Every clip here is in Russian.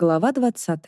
Глава 20.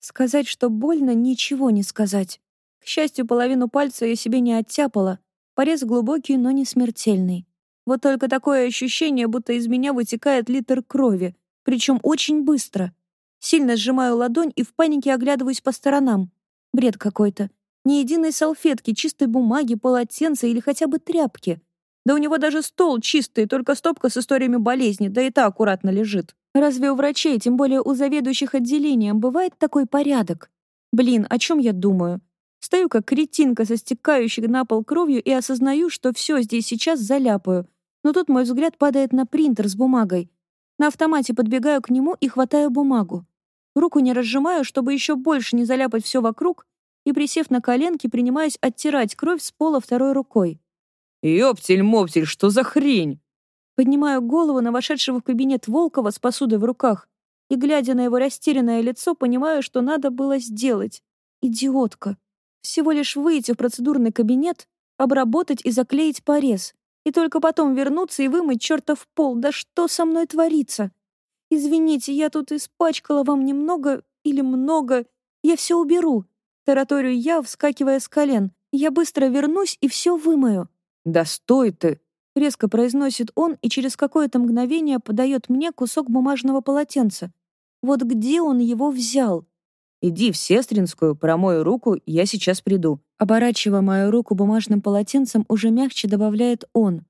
Сказать, что больно, ничего не сказать. К счастью, половину пальца я себе не оттяпала. Порез глубокий, но не смертельный. Вот только такое ощущение, будто из меня вытекает литр крови, причем очень быстро. Сильно сжимаю ладонь и в панике оглядываюсь по сторонам. Бред какой-то. Ни единой салфетки, чистой бумаги, полотенца или хотя бы тряпки. Да у него даже стол чистый, только стопка с историями болезни, да и та аккуратно лежит. Разве у врачей, тем более у заведующих отделением, бывает такой порядок? Блин, о чем я думаю? Стою как кретинка со стекающей на пол кровью и осознаю, что все здесь сейчас заляпаю. Но тут мой взгляд падает на принтер с бумагой. На автомате подбегаю к нему и хватаю бумагу. Руку не разжимаю, чтобы еще больше не заляпать все вокруг, и, присев на коленки, принимаюсь оттирать кровь с пола второй рукой. «Ёптель-моптель, что за хрень?» Поднимаю голову на вошедшего в кабинет Волкова с посудой в руках и, глядя на его растерянное лицо, понимаю, что надо было сделать. Идиотка. Всего лишь выйти в процедурный кабинет, обработать и заклеить порез, и только потом вернуться и вымыть чертов пол. Да что со мной творится? Извините, я тут испачкала вам немного или много. Я все уберу. Тараторию я, вскакивая с колен. Я быстро вернусь и все вымою. «Да стой ты!» — резко произносит он и через какое-то мгновение подает мне кусок бумажного полотенца. Вот где он его взял? «Иди в сестринскую, промой руку, я сейчас приду». Оборачивая мою руку бумажным полотенцем, уже мягче добавляет он.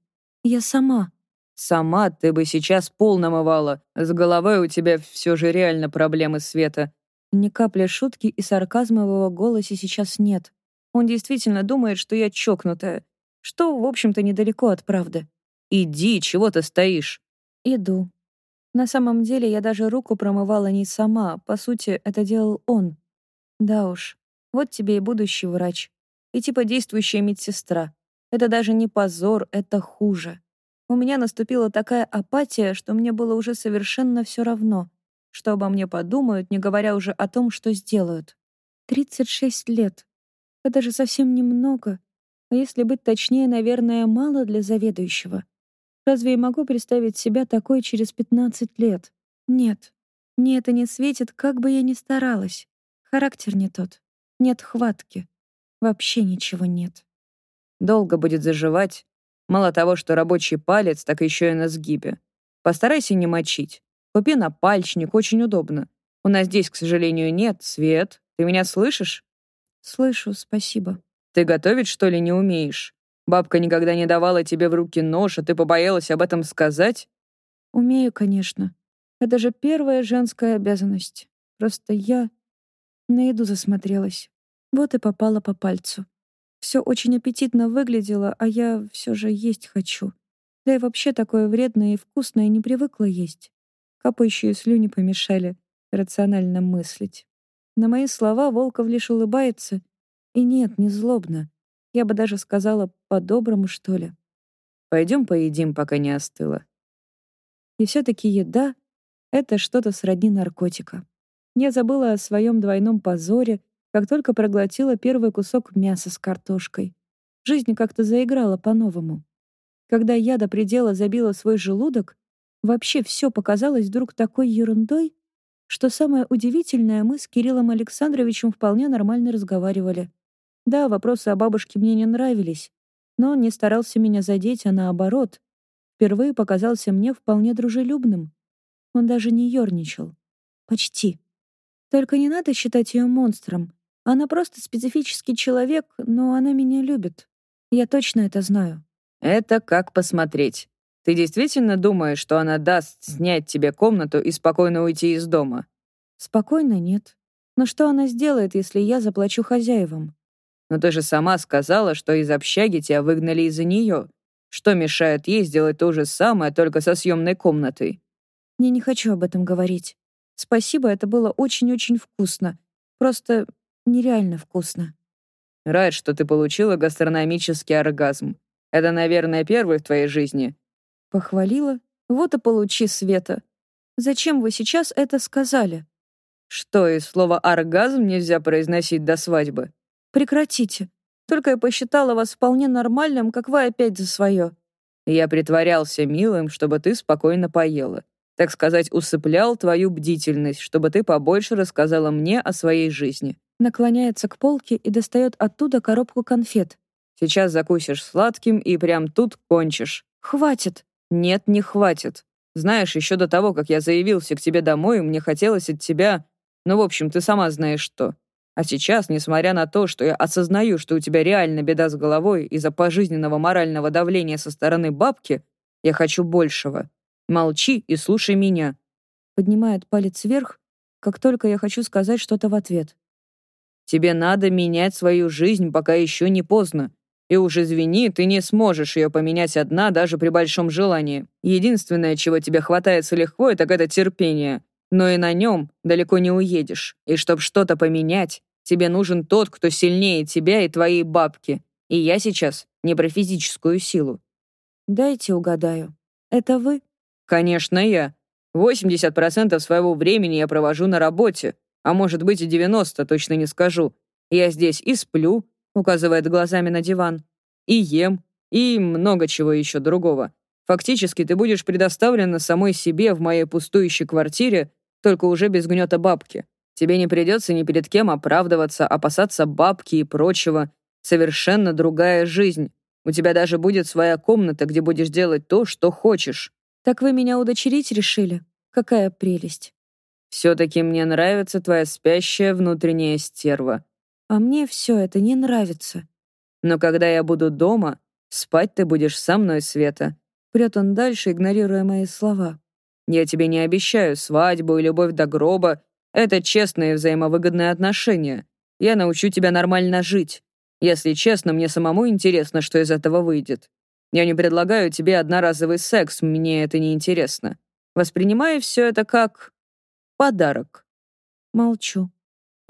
«Я сама». «Сама ты бы сейчас пол намывала. С головой у тебя все же реально проблемы, Света». Ни капли шутки и сарказма в его голосе сейчас нет. Он действительно думает, что я чокнутая, что, в общем-то, недалеко от правды. «Иди, чего ты стоишь?» «Иду», на самом деле я даже руку промывала не сама, по сути, это делал он. Да уж, вот тебе и будущий врач. И типа действующая медсестра. Это даже не позор, это хуже. У меня наступила такая апатия, что мне было уже совершенно все равно, что обо мне подумают, не говоря уже о том, что сделают. 36 лет. Это же совсем немного. А если быть точнее, наверное, мало для заведующего. Разве я могу представить себя такой через 15 лет? Нет. Мне это не светит, как бы я ни старалась. Характер не тот. Нет хватки. Вообще ничего нет. Долго будет заживать. Мало того, что рабочий палец, так еще и на сгибе. Постарайся не мочить. Купи напальчник, очень удобно. У нас здесь, к сожалению, нет. Свет, ты меня слышишь? Слышу, спасибо. Ты готовить, что ли, не умеешь? Бабка никогда не давала тебе в руки нож, а ты побоялась об этом сказать? Умею, конечно. Это же первая женская обязанность. Просто я на еду засмотрелась. Вот и попала по пальцу. Все очень аппетитно выглядело, а я все же есть хочу. Да и вообще такое вредное и вкусное не привыкла есть. Капающие слюни помешали рационально мыслить. На мои слова Волков лишь улыбается. И нет, не злобно. Я бы даже сказала, по-доброму, что ли. Пойдем поедим, пока не остыло. И все-таки еда — это что-то сродни наркотика. Я забыла о своем двойном позоре, как только проглотила первый кусок мяса с картошкой. Жизнь как-то заиграла по-новому. Когда я до предела забила свой желудок, вообще все показалось вдруг такой ерундой, что самое удивительное, мы с Кириллом Александровичем вполне нормально разговаривали. Да, вопросы о бабушке мне не нравились, но он не старался меня задеть, а наоборот. Впервые показался мне вполне дружелюбным. Он даже не ерничал. Почти. Только не надо считать ее монстром. Она просто специфический человек, но она меня любит. Я точно это знаю. Это как посмотреть. Ты действительно думаешь, что она даст снять тебе комнату и спокойно уйти из дома? Спокойно нет. Но что она сделает, если я заплачу хозяевам? Но ты же сама сказала, что из общаги тебя выгнали из-за нее. Что мешает ей сделать то же самое, только со съемной комнатой? Я не хочу об этом говорить. Спасибо, это было очень-очень вкусно. Просто нереально вкусно. Рад, что ты получила гастрономический оргазм. Это, наверное, первый в твоей жизни. Похвалила? Вот и получи, Света. Зачем вы сейчас это сказали? Что, и слово «оргазм» нельзя произносить до свадьбы? Прекратите. Только я посчитала вас вполне нормальным, как вы опять за свое. Я притворялся милым, чтобы ты спокойно поела. Так сказать, усыплял твою бдительность, чтобы ты побольше рассказала мне о своей жизни. Наклоняется к полке и достает оттуда коробку конфет. Сейчас закусишь сладким и прям тут кончишь. Хватит. Нет, не хватит. Знаешь, еще до того, как я заявился к тебе домой, мне хотелось от тебя... Ну, в общем, ты сама знаешь что. А сейчас, несмотря на то, что я осознаю, что у тебя реально беда с головой из-за пожизненного морального давления со стороны бабки, я хочу большего. Молчи и слушай меня. Поднимает палец вверх, как только я хочу сказать что-то в ответ. Тебе надо менять свою жизнь, пока еще не поздно. И уж извини, ты не сможешь ее поменять одна даже при большом желании. Единственное, чего тебе хватает с легко, так это терпение. Но и на нем далеко не уедешь. И чтобы что-то поменять, тебе нужен тот, кто сильнее тебя и твоей бабки. И я сейчас не про физическую силу. Дайте угадаю. Это вы? Конечно, я. 80% своего времени я провожу на работе, а может быть и 90, точно не скажу. Я здесь и сплю, указывает глазами на диван, и ем, и много чего еще другого. Фактически ты будешь предоставлена самой себе в моей пустующей квартире, только уже без гнета бабки. Тебе не придется ни перед кем оправдываться, опасаться бабки и прочего. Совершенно другая жизнь. У тебя даже будет своя комната, где будешь делать то, что хочешь. Так вы меня удочерить решили? Какая прелесть. Все-таки мне нравится твоя спящая внутренняя стерва. А мне все это не нравится. Но когда я буду дома, спать ты будешь со мной, Света. Прет он дальше, игнорируя мои слова. Я тебе не обещаю свадьбу и любовь до гроба. Это честные взаимовыгодные отношения. Я научу тебя нормально жить. Если честно, мне самому интересно, что из этого выйдет. Я не предлагаю тебе одноразовый секс, мне это не интересно. Воспринимай все это как подарок. Молчу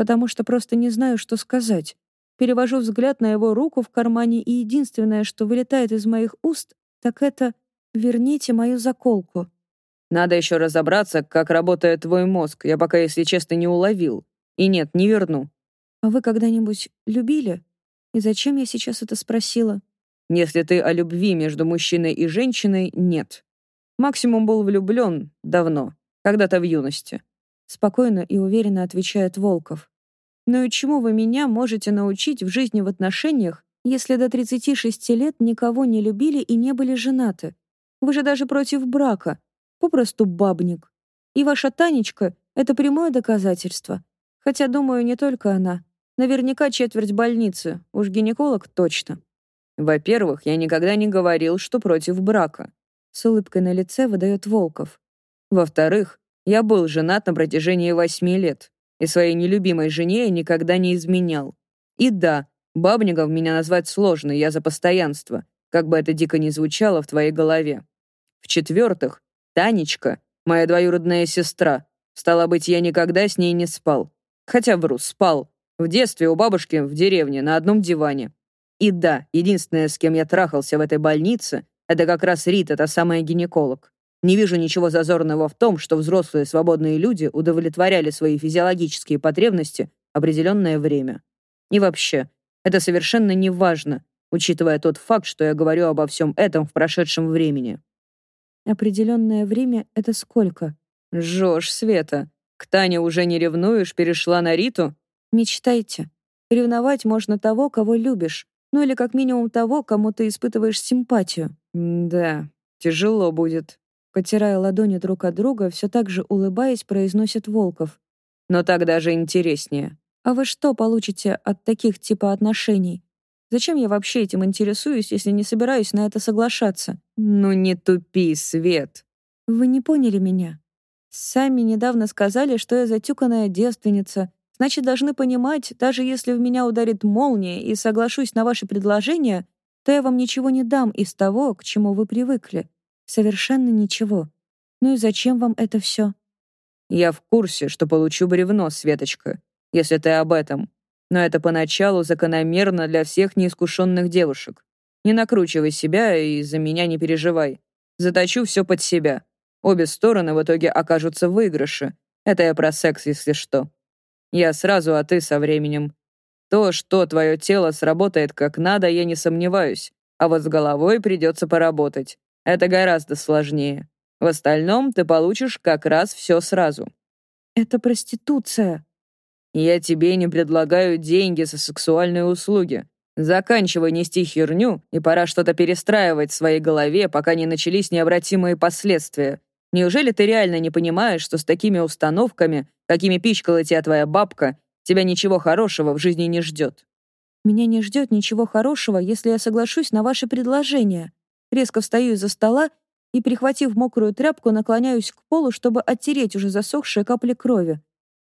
потому что просто не знаю, что сказать. Перевожу взгляд на его руку в кармане, и единственное, что вылетает из моих уст, так это «верните мою заколку». Надо еще разобраться, как работает твой мозг. Я пока, если честно, не уловил. И нет, не верну. А вы когда-нибудь любили? И зачем я сейчас это спросила? Если ты о любви между мужчиной и женщиной, нет. Максимум был влюблен давно, когда-то в юности. Спокойно и уверенно отвечает Волков. Но и чему вы меня можете научить в жизни в отношениях, если до 36 лет никого не любили и не были женаты? Вы же даже против брака. Попросту бабник. И ваша Танечка — это прямое доказательство. Хотя, думаю, не только она. Наверняка четверть больницы. Уж гинеколог точно. Во-первых, я никогда не говорил, что против брака. С улыбкой на лице выдает Волков. Во-вторых, я был женат на протяжении восьми лет и своей нелюбимой жене я никогда не изменял. И да, бабников меня назвать сложно, я за постоянство, как бы это дико ни звучало в твоей голове. В-четвертых, Танечка, моя двоюродная сестра. Стало быть, я никогда с ней не спал. Хотя вру, спал. В детстве у бабушки в деревне на одном диване. И да, единственное, с кем я трахался в этой больнице, это как раз Рита, та самая гинеколог. Не вижу ничего зазорного в том, что взрослые свободные люди удовлетворяли свои физиологические потребности определенное время. И вообще, это совершенно не важно, учитывая тот факт, что я говорю обо всем этом в прошедшем времени. Определенное время — это сколько? Жжешь, Света. К Тане уже не ревнуешь, перешла на Риту? Мечтайте. Ревновать можно того, кого любишь, ну или как минимум того, кому ты испытываешь симпатию. да, тяжело будет. Потирая ладони друг от друга, все так же улыбаясь, произносит Волков. «Но так даже интереснее». «А вы что получите от таких типа отношений? Зачем я вообще этим интересуюсь, если не собираюсь на это соглашаться?» «Ну не тупи, Свет». «Вы не поняли меня. Сами недавно сказали, что я затюканная девственница. Значит, должны понимать, даже если в меня ударит молния и соглашусь на ваше предложение, то я вам ничего не дам из того, к чему вы привыкли. Совершенно ничего. Ну и зачем вам это все? Я в курсе, что получу бревно, Светочка, если ты об этом. Но это поначалу закономерно для всех неискушенных девушек. Не накручивай себя и за меня не переживай. Заточу все под себя. Обе стороны в итоге окажутся в выигрыше. Это я про секс, если что. Я сразу, а ты со временем. То, что твое тело сработает как надо, я не сомневаюсь. А вот с головой придется поработать. Это гораздо сложнее. В остальном ты получишь как раз все сразу. Это проституция. Я тебе не предлагаю деньги за сексуальные услуги. Заканчивай нести херню, и пора что-то перестраивать в своей голове, пока не начались необратимые последствия. Неужели ты реально не понимаешь, что с такими установками, какими пичкала тебя твоя бабка, тебя ничего хорошего в жизни не ждет? Меня не ждет ничего хорошего, если я соглашусь на ваше предложение. Резко встаю из-за стола и, прихватив мокрую тряпку, наклоняюсь к полу, чтобы оттереть уже засохшие капли крови.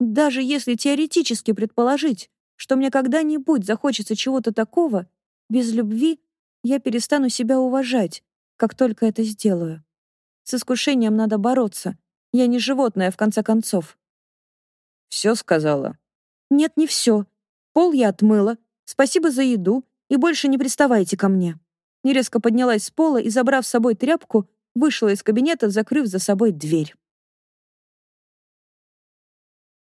Даже если теоретически предположить, что мне когда-нибудь захочется чего-то такого, без любви я перестану себя уважать, как только это сделаю. С искушением надо бороться. Я не животное, в конце концов. Все сказала? Нет, не все. Пол я отмыла. Спасибо за еду. И больше не приставайте ко мне. Нерезко поднялась с пола и, забрав с собой тряпку, вышла из кабинета, закрыв за собой дверь.